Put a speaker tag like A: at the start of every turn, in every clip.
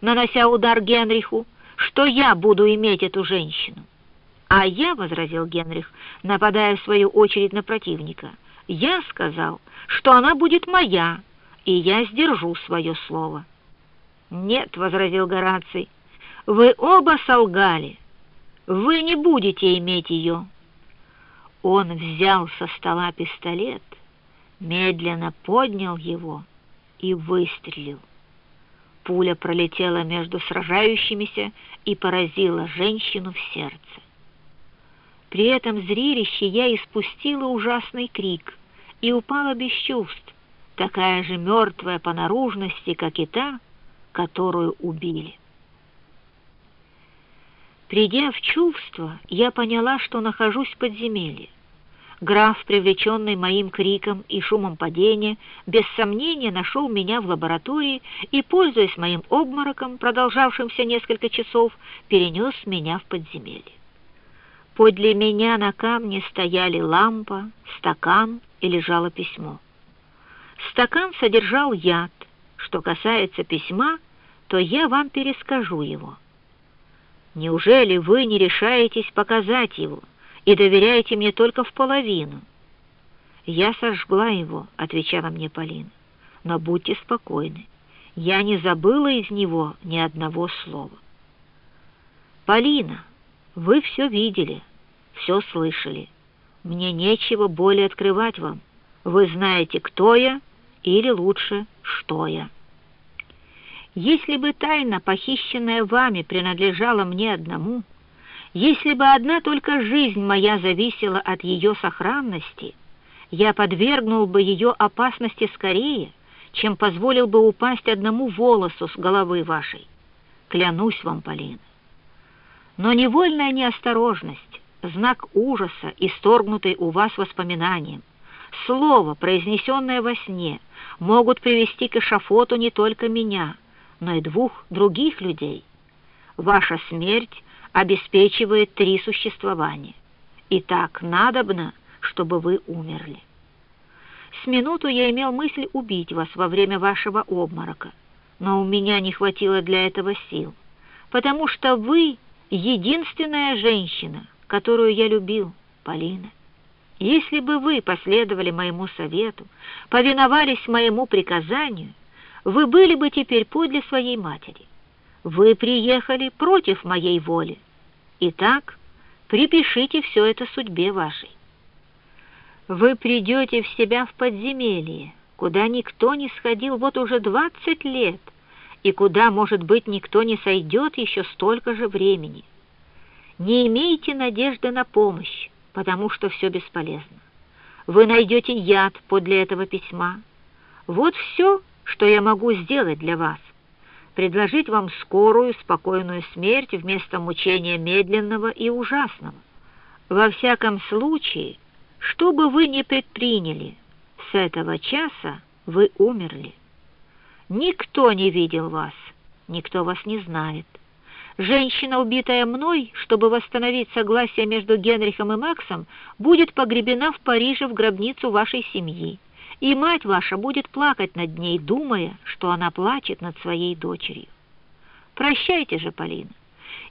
A: нанося удар Генриху, что я буду иметь эту женщину. А я, — возразил Генрих, нападая в свою очередь на противника, — я сказал, что она будет моя, и я сдержу свое слово. «Нет», — возразил Гораций, — «вы оба солгали. Вы не будете иметь ее». Он взял со стола пистолет, медленно поднял его и выстрелил. Пуля пролетела между сражающимися и поразила женщину в сердце. При этом зрелище я испустила ужасный крик и упала без чувств, такая же мертвая по наружности, как и та, которую убили. Придя в чувство, я поняла, что нахожусь в подземелье. Граф, привлеченный моим криком и шумом падения, без сомнения нашел меня в лаборатории и, пользуясь моим обмороком, продолжавшимся несколько часов, перенес меня в подземелье. Подле меня на камне стояли лампа, стакан и лежало письмо. Стакан содержал яд. Что касается письма, то я вам перескажу его. Неужели вы не решаетесь показать его и доверяете мне только в половину? Я сожгла его, отвечала мне Полина. Но будьте спокойны, я не забыла из него ни одного слова. Полина, вы все видели, все слышали. Мне нечего более открывать вам. Вы знаете, кто я или лучше, что я. Если бы тайна, похищенная вами, принадлежала мне одному, если бы одна только жизнь моя зависела от ее сохранности, я подвергнул бы ее опасности скорее, чем позволил бы упасть одному волосу с головы вашей. Клянусь вам, Полина. Но невольная неосторожность, знак ужаса, исторгнутый у вас воспоминанием, слово, произнесенное во сне, могут привести к эшафоту не только меня, но и двух других людей. Ваша смерть обеспечивает три существования. И так надобно, чтобы вы умерли. С минуту я имел мысль убить вас во время вашего обморока, но у меня не хватило для этого сил, потому что вы — единственная женщина, которую я любил, Полина. Если бы вы последовали моему совету, повиновались моему приказанию, вы были бы теперь подле своей матери. Вы приехали против моей воли. Итак, припишите все это судьбе вашей. Вы придете в себя в подземелье, куда никто не сходил вот уже двадцать лет, и куда, может быть, никто не сойдет еще столько же времени. Не имейте надежды на помощь, потому что все бесполезно. Вы найдете яд подле этого письма. Вот все, что я могу сделать для вас. Предложить вам скорую, спокойную смерть вместо мучения медленного и ужасного. Во всяком случае, что бы вы ни предприняли, с этого часа вы умерли. Никто не видел вас, никто вас не знает. Женщина, убитая мной, чтобы восстановить согласие между Генрихом и Максом, будет погребена в Париже в гробницу вашей семьи, и мать ваша будет плакать над ней, думая, что она плачет над своей дочерью. Прощайте же, Полина,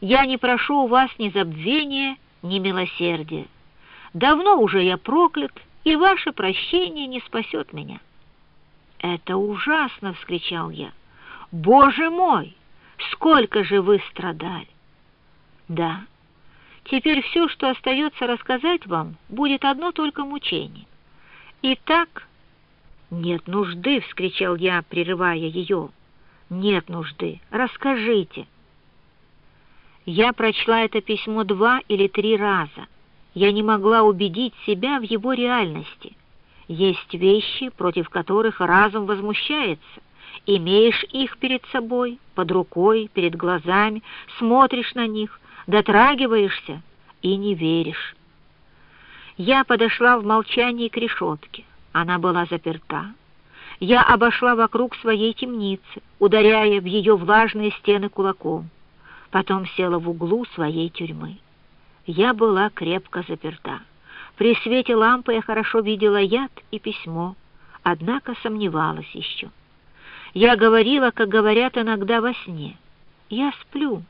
A: я не прошу у вас ни забвения, ни милосердия. Давно уже я проклят, и ваше прощение не спасет меня. «Это ужасно!» — вскричал я. «Боже мой!» Сколько же вы страдали! Да, теперь все, что остается рассказать вам, будет одно только мучение. Итак, нет нужды, — вскричал я, прерывая ее. Нет нужды, расскажите. Я прочла это письмо два или три раза. Я не могла убедить себя в его реальности. Есть вещи, против которых разум возмущается. Имеешь их перед собой, под рукой, перед глазами, смотришь на них, дотрагиваешься и не веришь. Я подошла в молчании к решетке. Она была заперта. Я обошла вокруг своей темницы, ударяя в ее влажные стены кулаком. Потом села в углу своей тюрьмы. Я была крепко заперта. При свете лампы я хорошо видела яд и письмо, однако сомневалась еще. Я говорила, как говорят иногда во сне, Я сплю.